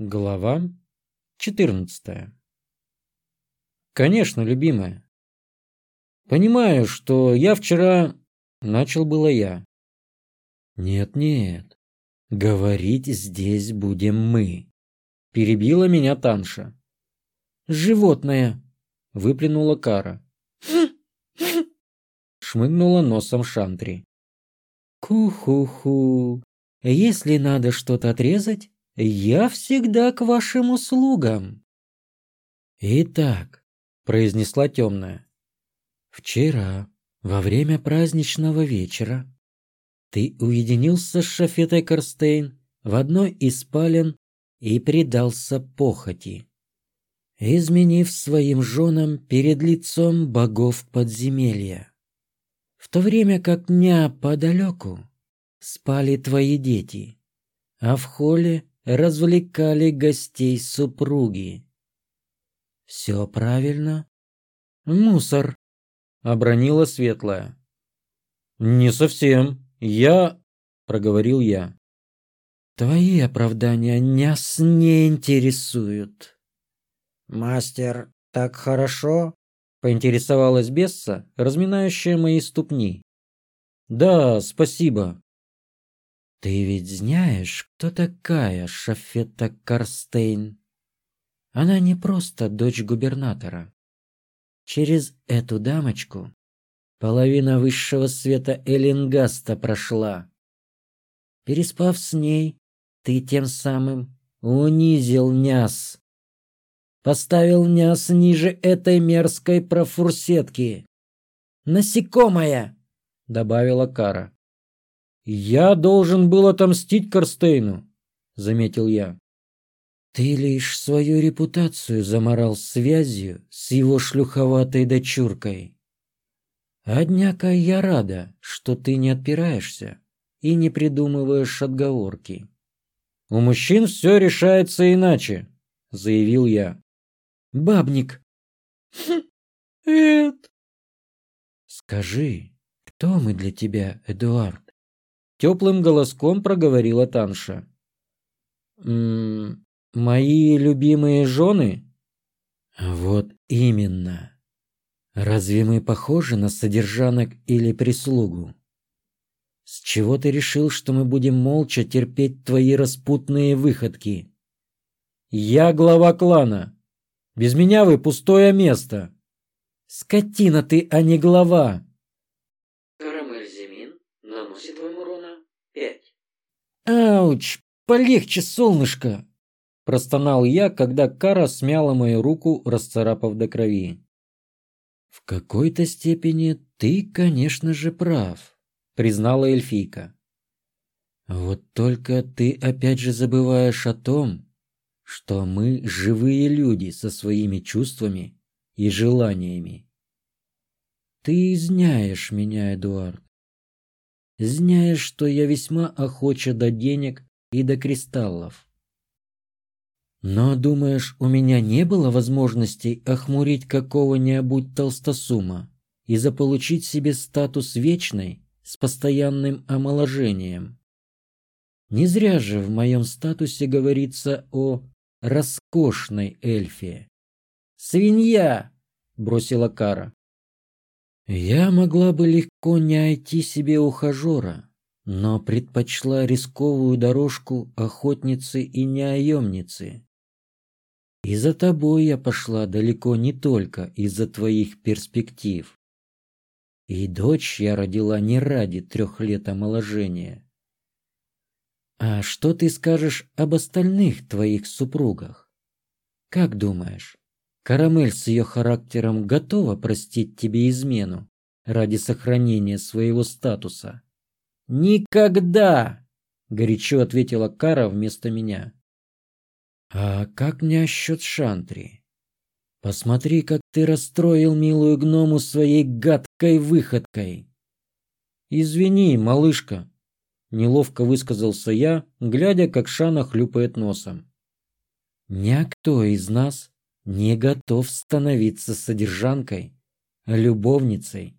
Глава 14 Конечно, любимая. Понимаю, что я вчера... Начал было я. Нет-нет, говорить здесь будем мы. Перебила меня Танша. Животное, выплюнула Кара. Шмыгнула носом Шантри. Ку-ху-ху. Если надо что-то отрезать, я всегда к вашим услугам. Итак, произнесла темная. Вчера, во время праздничного вечера, ты уединился с Шафетой Корстейн в одной из спален и предался похоти, изменив своим женам перед лицом богов подземелья. В то время как неподалеку спали твои дети, а в холле развлекали гостей супруги. Все правильно? Мусор, обронила светлая. Не совсем. Я, проговорил я. Твои оправдания нас не интересуют. Мастер, так хорошо? Поинтересовалась Бесса, разминающая мои ступни. Да, спасибо. Ты ведь знаешь, кто такая Шафета Карстейн? Она не просто дочь губернатора. Через эту дамочку половина высшего света Эллингаста прошла. Переспав с ней, ты тем самым унизил Няс. Поставил Няс ниже этой мерзкой профурсетки. «Насекомая!» — добавила Кара. «Я должен был отомстить Корстейну», — заметил я. «Ты лишь свою репутацию заморал связью с его шлюховатой дочуркой. Однако я рада, что ты не отпираешься и не придумываешь отговорки». «У мужчин все решается иначе», — заявил я. «Бабник». «Эд». «Скажи, кто мы для тебя, Эдуард?» Теплым голоском проговорила Танша. «М -м, «Мои любимые жены?» «Вот именно. Разве мы похожи на содержанок или прислугу? С чего ты решил, что мы будем молча терпеть твои распутные выходки?» «Я глава клана. Без меня вы пустое место». «Скотина ты, а не глава!» «Ауч! Полегче, солнышко!» Простонал я, когда Кара смяла мою руку, расцарапав до крови. «В какой-то степени ты, конечно же, прав», — признала эльфийка. «Вот только ты опять же забываешь о том, что мы живые люди со своими чувствами и желаниями. Ты знаешь меня, Эдуард знаешь, что я весьма охоча до денег и до кристаллов. Но, думаешь, у меня не было возможности охмурить какого-нибудь толстосума и заполучить себе статус вечной с постоянным омоложением? Не зря же в моем статусе говорится о роскошной эльфе. «Свинья!» — бросила Кара. Я могла бы легко не найти себе ухажера, но предпочла рисковую дорожку охотницы и неоемницы. И за тобой я пошла далеко не только из-за твоих перспектив. И дочь я родила не ради трех лет омоложения. А что ты скажешь об остальных твоих супругах? Как думаешь, Карамель с ее характером готова простить тебе измену ради сохранения своего статуса. Никогда, горячо ответила Кара вместо меня. А как мне насчет Шантри? Посмотри, как ты расстроил милую гному своей гадкой выходкой. Извини, малышка, неловко высказался я, глядя, как Шана хлюпает носом. Никто из нас не готов становиться содержанкой, любовницей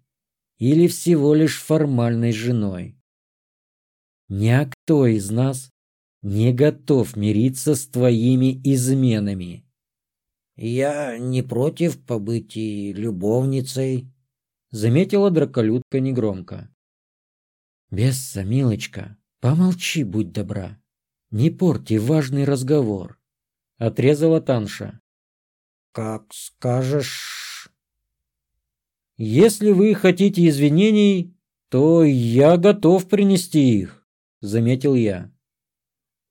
или всего лишь формальной женой. Никто из нас не готов мириться с твоими изменами. Я не против побыть и любовницей, заметила драколюдка негромко. Бесса, милочка, помолчи, будь добра. Не порти важный разговор, отрезала Танша. Как скажешь. Если вы хотите извинений, то я готов принести их, заметил я.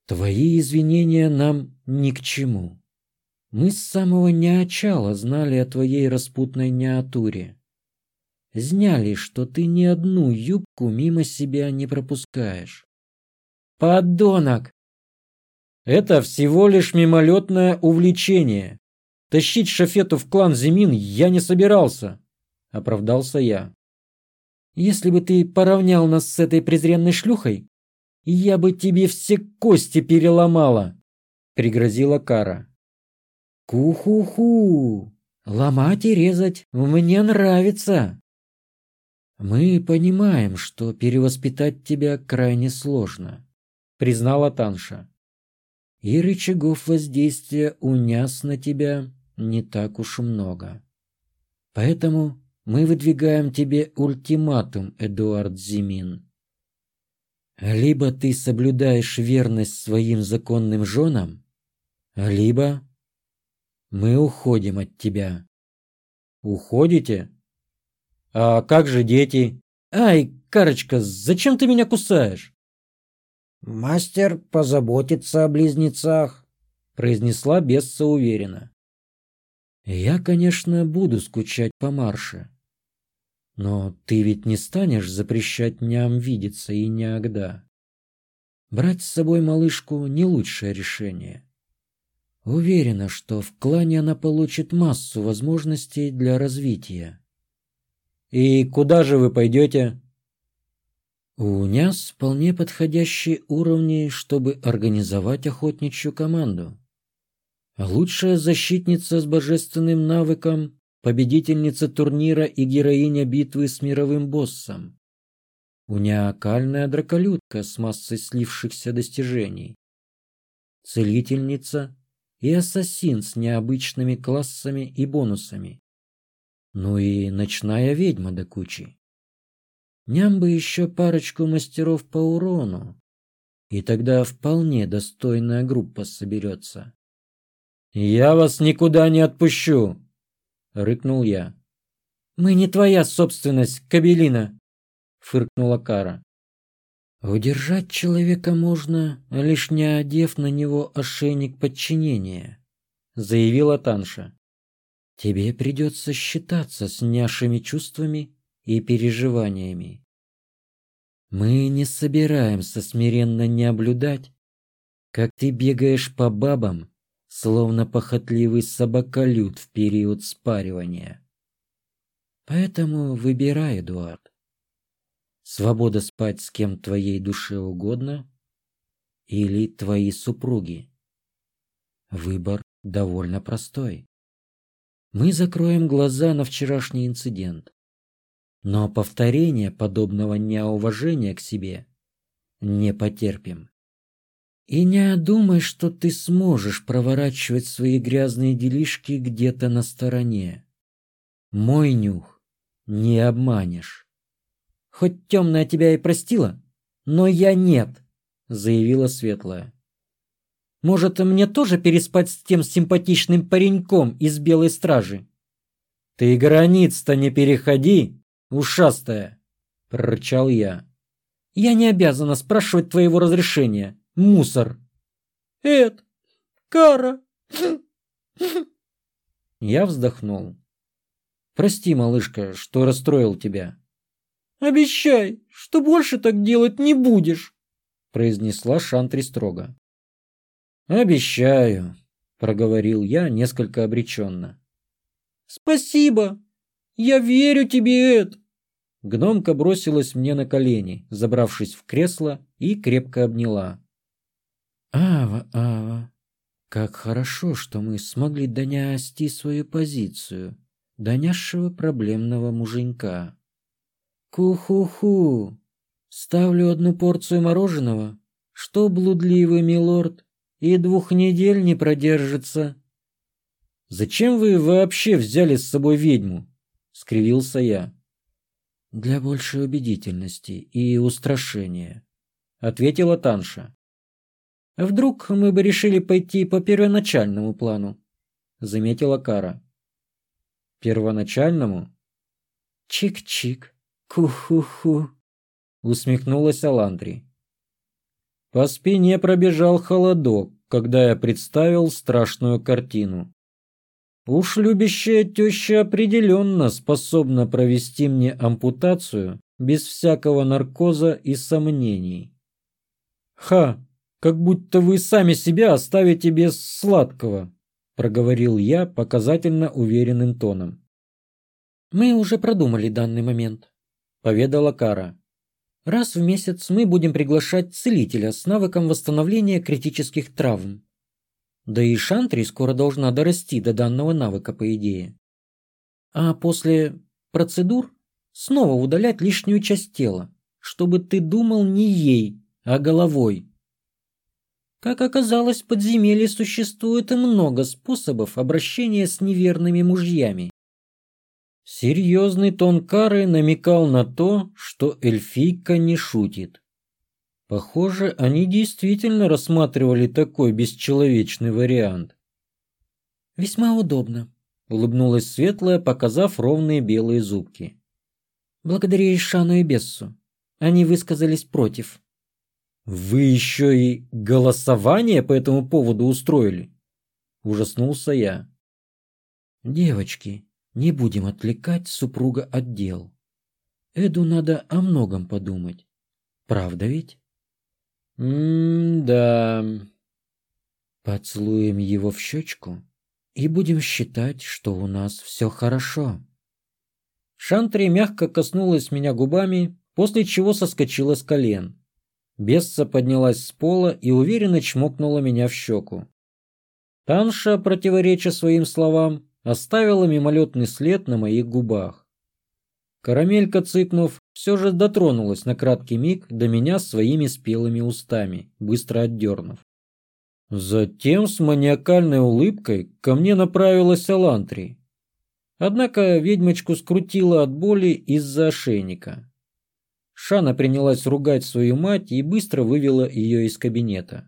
Твои извинения нам ни к чему. Мы с самого начала знали о твоей распутной неатуре. Зняли, что ты ни одну юбку мимо себя не пропускаешь. Подонок! Это всего лишь мимолетное увлечение. Тащить шафету в клан Зимин я не собирался, оправдался я. Если бы ты поравнял нас с этой презренной шлюхой, я бы тебе все кости переломала, пригрозила Кара. Ку-ху-ху! Ломать и резать мне нравится. Мы понимаем, что перевоспитать тебя крайне сложно, признала Танша. И рычагов воздействия у нас на тебя не так уж много. Поэтому мы выдвигаем тебе ультиматум, Эдуард Зимин. Либо ты соблюдаешь верность своим законным женам, либо мы уходим от тебя. Уходите? А как же дети? Ай, Карочка, зачем ты меня кусаешь? Мастер позаботится о близнецах, произнесла Бесса уверенно. Я, конечно, буду скучать по Марше. Но ты ведь не станешь запрещать ням видеться и никогда. Брать с собой малышку не лучшее решение. Уверена, что в клане она получит массу возможностей для развития. И куда же вы пойдете? У нас вполне подходящие уровни, чтобы организовать охотничью команду. Лучшая защитница с божественным навыком, победительница турнира и героиня битвы с мировым боссом. Униакальная драколюдка с массой слившихся достижений. Целительница и ассасин с необычными классами и бонусами. Ну и ночная ведьма до кучи. Ням бы еще парочку мастеров по урону, и тогда вполне достойная группа соберется. «Я вас никуда не отпущу!» — рыкнул я. «Мы не твоя собственность, Кабелина!» — фыркнула Кара. Удержать человека можно, лишь не одев на него ошейник подчинения, заявила Танша. Тебе придется считаться с нашими чувствами и переживаниями. Мы не собираемся смиренно не наблюдать, как ты бегаешь по бабам, словно похотливый собаколюд в период спаривания. Поэтому выбирай, Эдуард. Свобода спать с кем твоей душе угодно или твои супруги? Выбор довольно простой. Мы закроем глаза на вчерашний инцидент. Но повторения подобного неуважения к себе не потерпим. И не думай, что ты сможешь проворачивать свои грязные делишки где-то на стороне. Мой нюх не обманешь. Хоть темная тебя и простила, но я нет, заявила Светлая. Может, мне тоже переспать с тем симпатичным пареньком из Белой Стражи? Ты границ-то не переходи, ушастая, прорычал я. Я не обязана спрашивать твоего разрешения, мусор. Эд, Кара. Я вздохнул. Прости, малышка, что расстроил тебя. Обещай, что больше так делать не будешь, произнесла Шантри строго. Обещаю, проговорил я несколько обреченно. Спасибо. Я верю тебе, Эд. Гномка бросилась мне на колени, забравшись в кресло и крепко обняла. Ава, Ава, как хорошо, что мы смогли донести свою позицию, донявшего проблемного муженька. Ку-ху-ху. Ставлю одну порцию мороженого, что блудливый милорд и двух недель не продержится. «Зачем вы вообще взяли с собой ведьму?» — скривился я. «Для большей убедительности и устрашения», — ответила Танша. «Вдруг мы бы решили пойти по первоначальному плану?» — заметила Кара. «Первоначальному?» «Чик-чик, ку-ху-ху», — усмехнулась Аландри. По спине пробежал холодок, когда я представил страшную картину. Уж любящая теща определенно способна провести мне ампутацию без всякого наркоза и сомнений. «Ха! Как будто вы сами себя оставите без сладкого!» — проговорил я показательно уверенным тоном. «Мы уже продумали данный момент», — поведала Кара. «Раз в месяц мы будем приглашать целителя с навыком восстановления критических травм. Да и Шантри скоро должна дорасти до данного навыка, по идее. А после процедур снова удалять лишнюю часть тела, чтобы ты думал не ей, а головой. Как оказалось, в подземелье существует много способов обращения с неверными мужьями. Серьезный тон Кары намекал на то, что эльфийка не шутит. Похоже, они действительно рассматривали такой бесчеловечный вариант. «Весьма удобно», — улыбнулась Светлая, показав ровные белые зубки. «Благодаря Ишану и Бессу. Они высказались против». «Вы еще и голосование по этому поводу устроили?» — ужаснулся я. «Девочки, не будем отвлекать супруга от дел. Эду надо о многом подумать. Правда ведь?» М-да. Поцелуем его в щечку и будем считать, что у нас все хорошо. Шантри мягко коснулась меня губами, после чего соскочила с колен. Бесса поднялась с пола и уверенно чмокнула меня в щеку. Танша, противореча своим словам, оставила мимолетный след на моих губах. Карамелька, цыкнув, все же дотронулась на краткий миг до меня своими спелыми устами, быстро отдернув. Затем с маниакальной улыбкой ко мне направилась Алантри. Однако ведьмочку скрутила от боли из-за ошейника. Шана принялась ругать свою мать и быстро вывела ее из кабинета.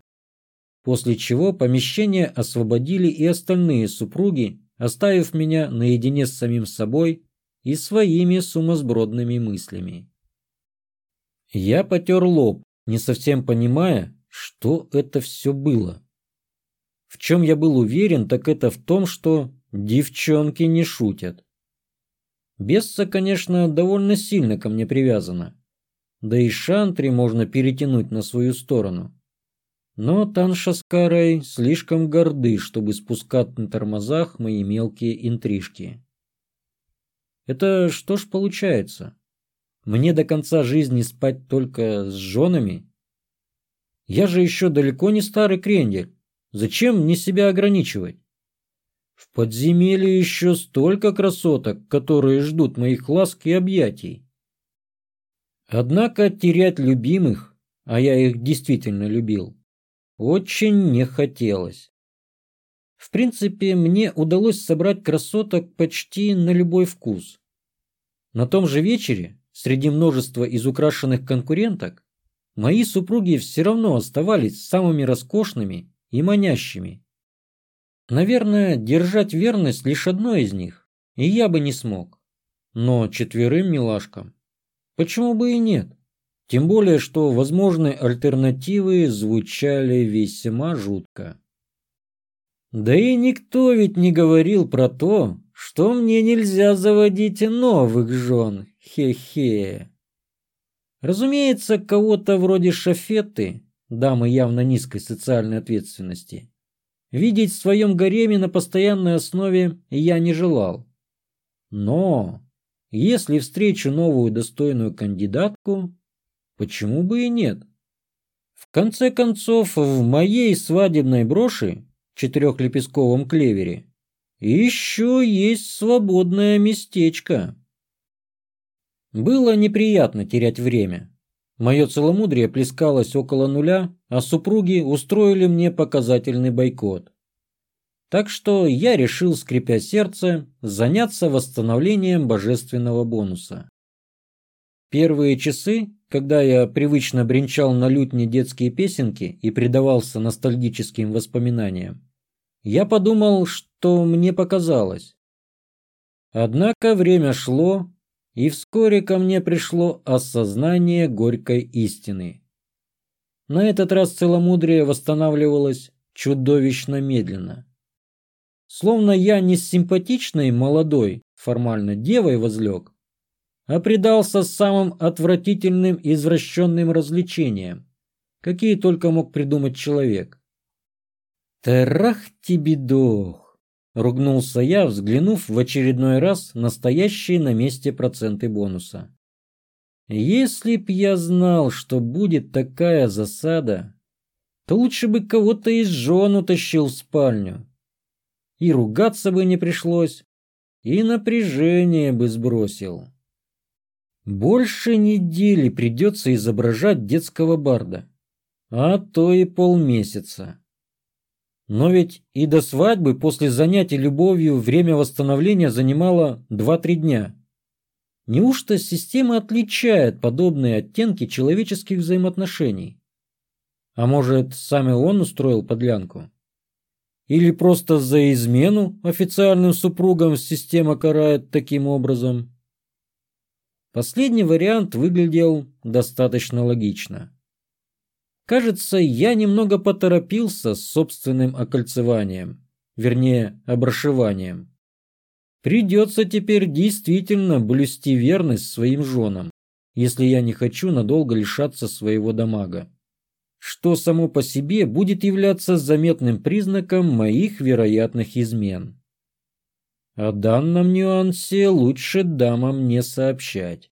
После чего помещение освободили и остальные супруги, оставив меня наедине с самим собой и своими сумасбродными мыслями. Я потер лоб, не совсем понимая, что это все было. В чем я был уверен, так это в том, что девчонки не шутят. Бесса, конечно, довольно сильно ко мне привязана. Да и Шантри можно перетянуть на свою сторону. Но Танша слишком горды, чтобы спускать на тормозах мои мелкие интрижки. Это что ж получается? Мне до конца жизни спать только с женами? Я же еще далеко не старый крендель. Зачем мне себя ограничивать? В подземелье еще столько красоток, которые ждут моих ласк и объятий. Однако терять любимых, а я их действительно любил, очень не хотелось. В принципе, мне удалось собрать красоток почти на любой вкус. На том же вечере, среди множества изукрашенных конкуренток, мои супруги все равно оставались самыми роскошными и манящими. Наверное, держать верность лишь одной из них, и я бы не смог. Но четверым милашкам. Почему бы и нет? Тем более, что возможные альтернативы звучали весьма жутко. Да и никто ведь не говорил про то, что мне нельзя заводить новых жен. Хе-хе. Разумеется, кого-то вроде Шафеты, дамы явно низкой социальной ответственности, видеть в своем гареме на постоянной основе я не желал. Но если встречу новую достойную кандидатку, почему бы и нет? В конце концов, в моей свадебной броши четырехлепестковом клевере. еще есть свободное местечко. Было неприятно терять время. Мое целомудрие плескалось около нуля, а супруги устроили мне показательный бойкот. Так что я решил, скрипя сердце, заняться восстановлением божественного бонуса. Первые часы, когда я привычно бренчал на лютне детские песенки и предавался ностальгическим воспоминаниям, я подумал, что мне показалось. Однако время шло, и вскоре ко мне пришло осознание горькой истины. На этот раз целомудрие восстанавливалось чудовищно медленно. Словно я не с симпатичной молодой, формально девой возлег, а предался самым отвратительным и извращенным развлечениям, какие только мог придумать человек. Терах тебе дох! Ругнулся я, взглянув в очередной раз на стоящие на месте проценты бонуса. Если б я знал, что будет такая засада, то лучше бы кого-то из жен утащил в спальню. И ругаться бы не пришлось, и напряжение бы сбросил. Больше недели придется изображать детского барда, а то и полмесяца. Но ведь и до свадьбы после занятий любовью время восстановления занимало 2-3 дня. Неужто система отличает подобные оттенки человеческих взаимоотношений? А может, сам он устроил подлянку? Или просто за измену официальным супругам система карает таким образом? Последний вариант выглядел достаточно логично. Кажется, я немного поторопился с собственным окольцеванием, вернее, обрашиванием. Придется теперь действительно блюсти верность своим женам, если я не хочу надолго лишаться своего дамага. Что само по себе будет являться заметным признаком моих вероятных измен. О данном нюансе лучше дамам не сообщать.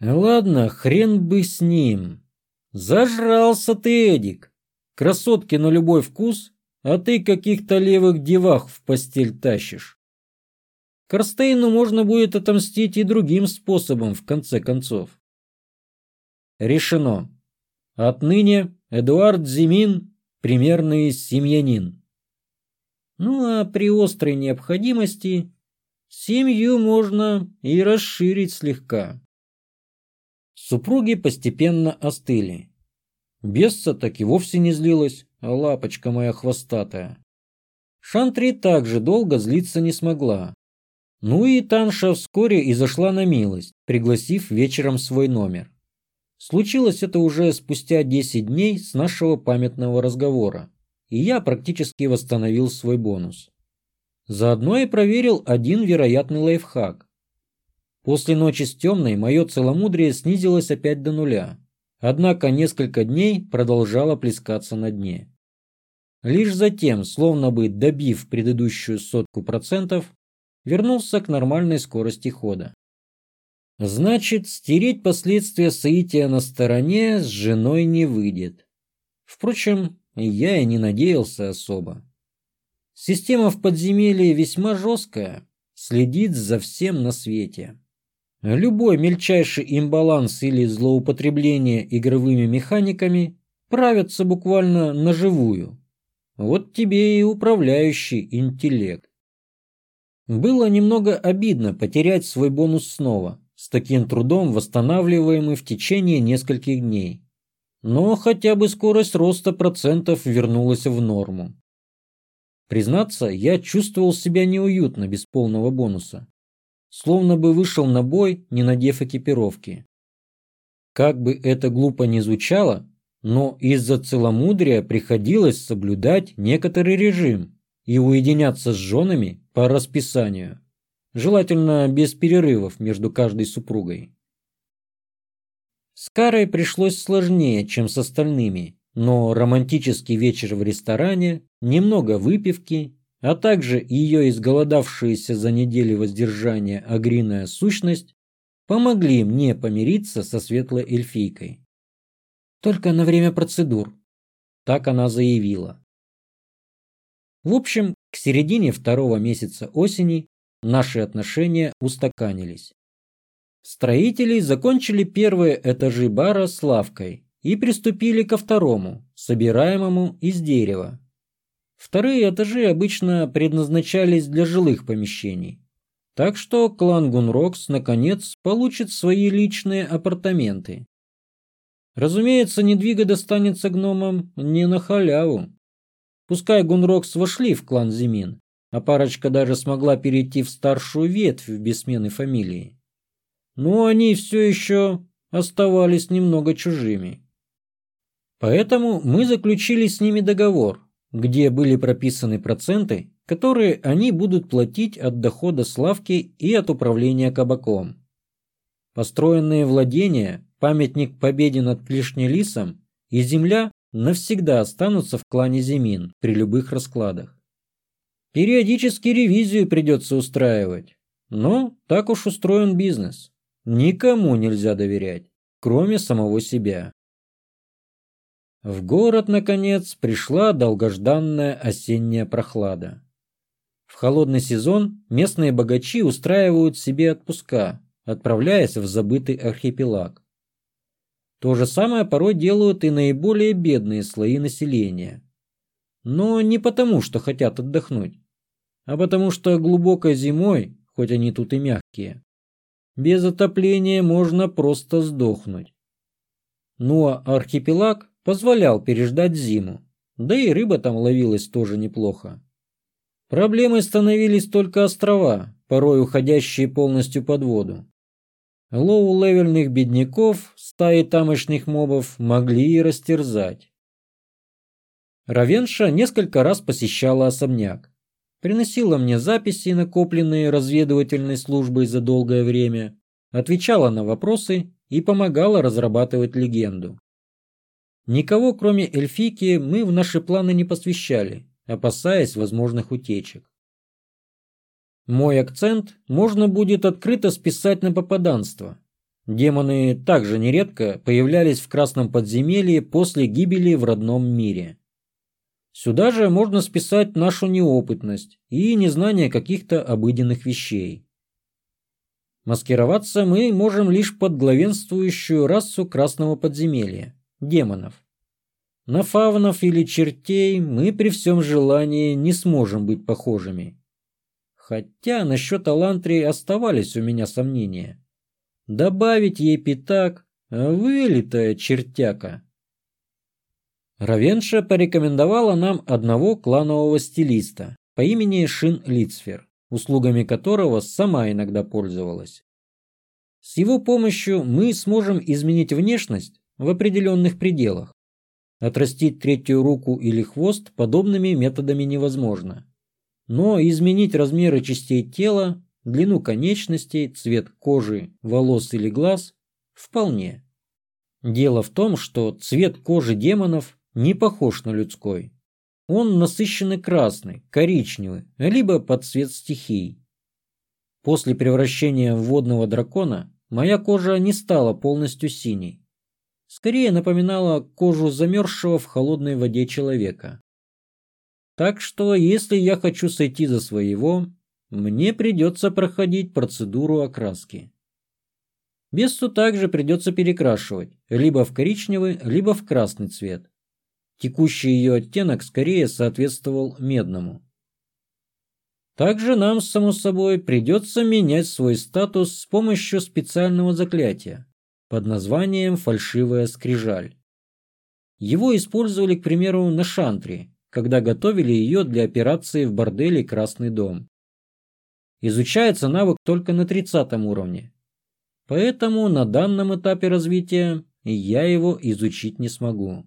Ладно, хрен бы с ним. Зажрался ты, Эдик. Красотки на любой вкус, а ты каких-то левых девах в постель тащишь. Корстейну можно будет отомстить и другим способом, в конце концов. Решено. Отныне Эдуард Зимин – примерный семьянин. Ну а при острой необходимости семью можно и расширить слегка. Супруги постепенно остыли. Бесса так и вовсе не злилась, а лапочка моя хвостатая. Шантри также долго злиться не смогла. Ну и Танша вскоре и зашла на милость, пригласив вечером свой номер. Случилось это уже спустя 10 дней с нашего памятного разговора, и я практически восстановил свой бонус. Заодно и проверил один вероятный лайфхак. После ночи с темной мое целомудрие снизилось опять до нуля, однако несколько дней продолжало плескаться на дне. Лишь затем, словно бы добив предыдущую сотку процентов, вернулся к нормальной скорости хода. Значит, стереть последствия соития на стороне с женой не выйдет. Впрочем, я и не надеялся особо. Система в подземелье весьма жесткая, следит за всем на свете. Любой мельчайший имбаланс или злоупотребление игровыми механиками правятся буквально наживую. Вот тебе и управляющий интеллект. Было немного обидно потерять свой бонус снова, с таким трудом восстанавливаемый в течение нескольких дней. Но хотя бы скорость роста процентов вернулась в норму. Признаться, я чувствовал себя неуютно без полного бонуса словно бы вышел на бой, не надев экипировки. Как бы это глупо ни звучало, но из-за целомудрия приходилось соблюдать некоторый режим и уединяться с женами по расписанию, желательно без перерывов между каждой супругой. С Карой пришлось сложнее, чем с остальными, но романтический вечер в ресторане, немного выпивки а также ее изголодавшаяся за неделю воздержания агриная сущность помогли мне помириться со светлой эльфийкой. Только на время процедур, так она заявила. В общем, к середине второго месяца осени наши отношения устаканились. Строители закончили первые этажи бара с лавкой и приступили ко второму, собираемому из дерева. Вторые этажи обычно предназначались для жилых помещений. Так что клан Гунрокс наконец получит свои личные апартаменты. Разумеется, недвига достанется гномам не на халяву. Пускай Гунрокс вошли в клан Зимин, а парочка даже смогла перейти в старшую ветвь без смены фамилии. Но они все еще оставались немного чужими. Поэтому мы заключили с ними договор, где были прописаны проценты, которые они будут платить от дохода с лавки и от управления кабаком. Построенные владения, памятник победе над Клешнелисом и земля навсегда останутся в клане Зимин при любых раскладах. Периодически ревизию придется устраивать, но так уж устроен бизнес. Никому нельзя доверять, кроме самого себя. В город, наконец, пришла долгожданная осенняя прохлада. В холодный сезон местные богачи устраивают себе отпуска, отправляясь в забытый архипелаг. То же самое порой делают и наиболее бедные слои населения. Но не потому, что хотят отдохнуть, а потому что глубокой зимой, хоть они тут и мягкие, без отопления можно просто сдохнуть. Ну а архипелаг позволял переждать зиму, да и рыба там ловилась тоже неплохо. Проблемой становились только острова, порой уходящие полностью под воду. Лоу-левельных бедняков стаи тамошних мобов могли и растерзать. Равенша несколько раз посещала особняк. Приносила мне записи, накопленные разведывательной службой за долгое время, отвечала на вопросы и помогала разрабатывать легенду. Никого, кроме эльфийки, мы в наши планы не посвящали, опасаясь возможных утечек. Мой акцент можно будет открыто списать на попаданство. Демоны также нередко появлялись в красном подземелье после гибели в родном мире. Сюда же можно списать нашу неопытность и незнание каких-то обыденных вещей. Маскироваться мы можем лишь под главенствующую расу красного подземелья демонов. На фавнов или чертей мы при всем желании не сможем быть похожими. Хотя насчет Алантрии оставались у меня сомнения. Добавить ей пятак, вылитая чертяка. Равенша порекомендовала нам одного кланового стилиста по имени Шин Лицфер, услугами которого сама иногда пользовалась. С его помощью мы сможем изменить внешность в определенных пределах. Отрастить третью руку или хвост подобными методами невозможно. Но изменить размеры частей тела, длину конечностей, цвет кожи, волос или глаз – вполне. Дело в том, что цвет кожи демонов не похож на людской. Он насыщенный красный, коричневый, либо под цвет стихий. После превращения в водного дракона моя кожа не стала полностью синей скорее напоминала кожу замерзшего в холодной воде человека. Так что, если я хочу сойти за своего, мне придется проходить процедуру окраски. Бессу также придется перекрашивать, либо в коричневый, либо в красный цвет. Текущий ее оттенок скорее соответствовал медному. Также нам, само собой, придется менять свой статус с помощью специального заклятия под названием «Фальшивая скрижаль». Его использовали, к примеру, на Шантре, когда готовили ее для операции в борделе «Красный дом». Изучается навык только на 30 уровне, поэтому на данном этапе развития я его изучить не смогу.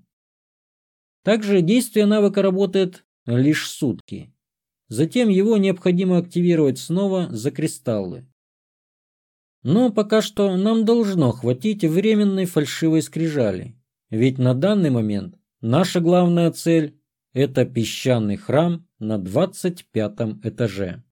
Также действие навыка работает лишь сутки. Затем его необходимо активировать снова за кристаллы. Но пока что нам должно хватить временной фальшивой скрижали. Ведь на данный момент наша главная цель – это песчаный храм на 25 этаже.